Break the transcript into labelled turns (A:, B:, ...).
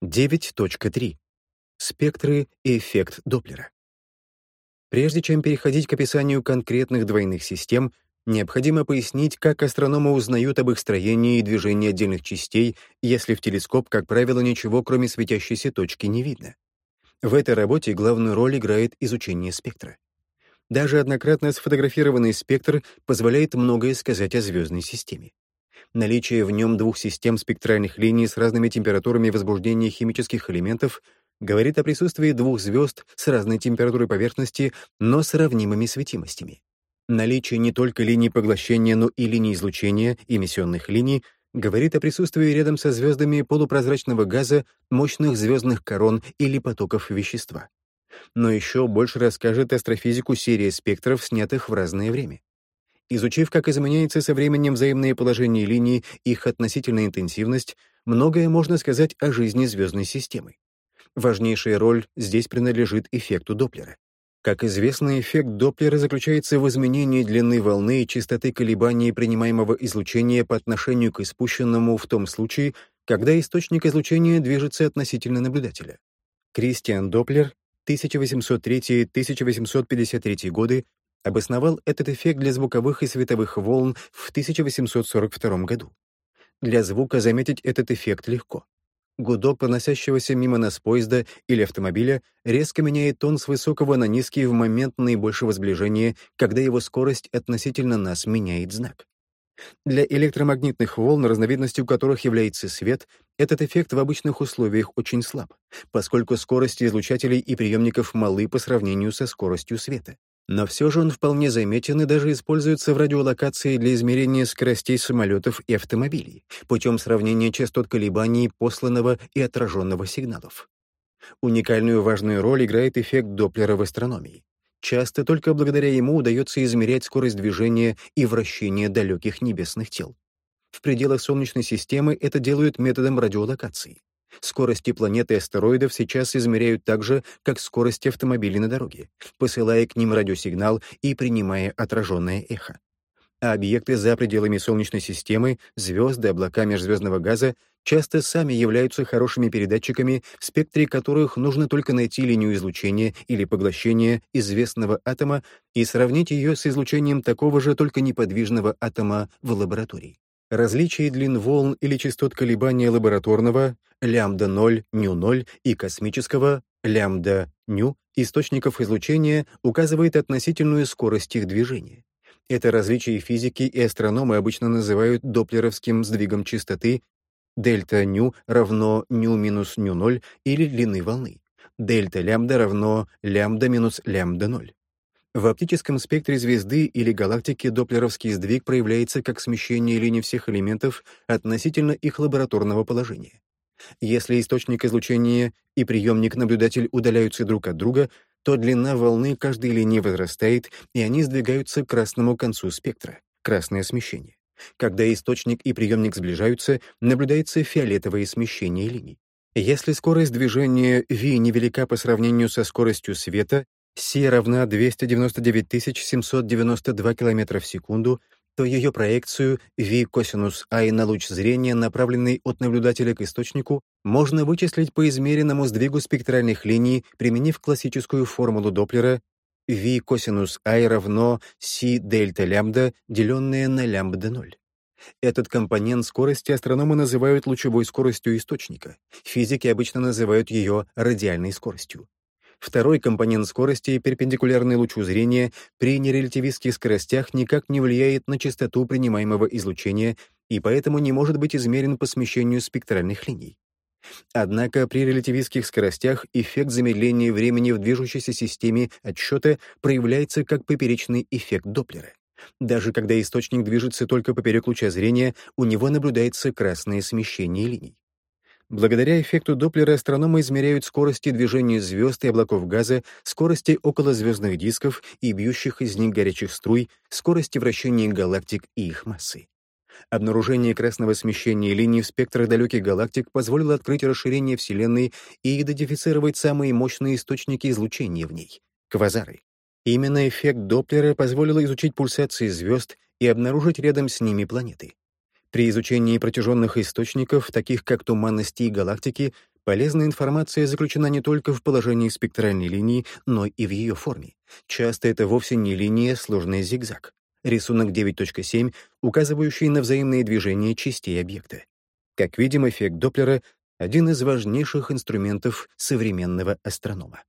A: 9.3. Спектры и эффект Доплера. Прежде чем переходить к описанию конкретных двойных систем, необходимо пояснить, как астрономы узнают об их строении и движении отдельных частей, если в телескоп, как правило, ничего, кроме светящейся точки, не видно. В этой работе главную роль играет изучение спектра. Даже однократно сфотографированный спектр позволяет многое сказать о звездной системе. Наличие в нем двух систем спектральных линий с разными температурами возбуждения химических элементов говорит о присутствии двух звезд с разной температурой поверхности, но с сравнимыми светимостями. Наличие не только линий поглощения, но и линий излучения, эмиссионных линий, говорит о присутствии рядом со звездами полупрозрачного газа мощных звездных корон или потоков вещества но еще больше расскажет астрофизику серии спектров, снятых в разное время. Изучив, как изменяется со временем взаимное положение линий, их относительная интенсивность, многое можно сказать о жизни звездной системы. Важнейшая роль здесь принадлежит эффекту Доплера. Как известно, эффект Доплера заключается в изменении длины волны и частоты колебаний принимаемого излучения по отношению к испущенному в том случае, когда источник излучения движется относительно наблюдателя. Кристиан Доплер 1803-1853 годы обосновал этот эффект для звуковых и световых волн в 1842 году. Для звука заметить этот эффект легко. Гудок проносящегося мимо нас поезда или автомобиля резко меняет тон с высокого на низкий в момент наибольшего сближения, когда его скорость относительно нас меняет знак. Для электромагнитных волн, разновидностью которых является свет, этот эффект в обычных условиях очень слаб, поскольку скорости излучателей и приемников малы по сравнению со скоростью света. Но все же он вполне заметен и даже используется в радиолокации для измерения скоростей самолетов и автомобилей путем сравнения частот колебаний посланного и отраженного сигналов. Уникальную важную роль играет эффект Доплера в астрономии. Часто только благодаря ему удается измерять скорость движения и вращения далеких небесных тел. В пределах Солнечной системы это делают методом радиолокации. Скорости планет и астероидов сейчас измеряют так же, как скорости автомобилей на дороге, посылая к ним радиосигнал и принимая отраженное эхо а объекты за пределами Солнечной системы, звезды, облака межзвездного газа часто сами являются хорошими передатчиками, в спектре которых нужно только найти линию излучения или поглощения известного атома и сравнить ее с излучением такого же, только неподвижного атома в лаборатории. Различие длин волн или частот колебания лабораторного лямбда-0, ню-0 и космического лямбда-ню источников излучения указывает относительную скорость их движения. Это различие физики и астрономы обычно называют доплеровским сдвигом частоты дельта ню равно ню минус ню 0 или длины волны. Дельта лямбда равно лямбда минус лямбда 0. В оптическом спектре звезды или галактики доплеровский сдвиг проявляется как смещение линий всех элементов относительно их лабораторного положения. Если источник излучения и приемник-наблюдатель удаляются друг от друга, то длина волны каждой линии возрастает, и они сдвигаются к красному концу спектра — красное смещение. Когда источник и приемник сближаются, наблюдается фиолетовое смещение линий. Если скорость движения v невелика по сравнению со скоростью света, c равна 299 792 км в секунду, то ее проекцию v косинус i на луч зрения, направленный от наблюдателя к источнику, можно вычислить по измеренному сдвигу спектральных линий, применив классическую формулу Доплера v косинус i равно c дельта лямбда, деленное на лямбда 0. Этот компонент скорости астрономы называют лучевой скоростью источника. Физики обычно называют ее радиальной скоростью. Второй компонент скорости, перпендикулярный лучу зрения, при нерелятивистских скоростях никак не влияет на частоту принимаемого излучения и поэтому не может быть измерен по смещению спектральных линий. Однако при релятивистских скоростях эффект замедления времени в движущейся системе отсчета проявляется как поперечный эффект Доплера. Даже когда источник движется только поперек луча зрения, у него наблюдается красное смещение линий. Благодаря эффекту Доплера астрономы измеряют скорости движения звезд и облаков газа, скорости околозвездных дисков и бьющих из них горячих струй, скорости вращения галактик и их массы. Обнаружение красного смещения линий в спектрах далеких галактик позволило открыть расширение Вселенной и идентифицировать самые мощные источники излучения в ней — квазары. Именно эффект Доплера позволил изучить пульсации звезд и обнаружить рядом с ними планеты. При изучении протяженных источников, таких как туманности и галактики, Полезная информация заключена не только в положении спектральной линии, но и в ее форме. Часто это вовсе не линия, сложный зигзаг. Рисунок 9.7, указывающий на взаимные движения частей объекта. Как видим, эффект Доплера — один из важнейших инструментов современного астронома.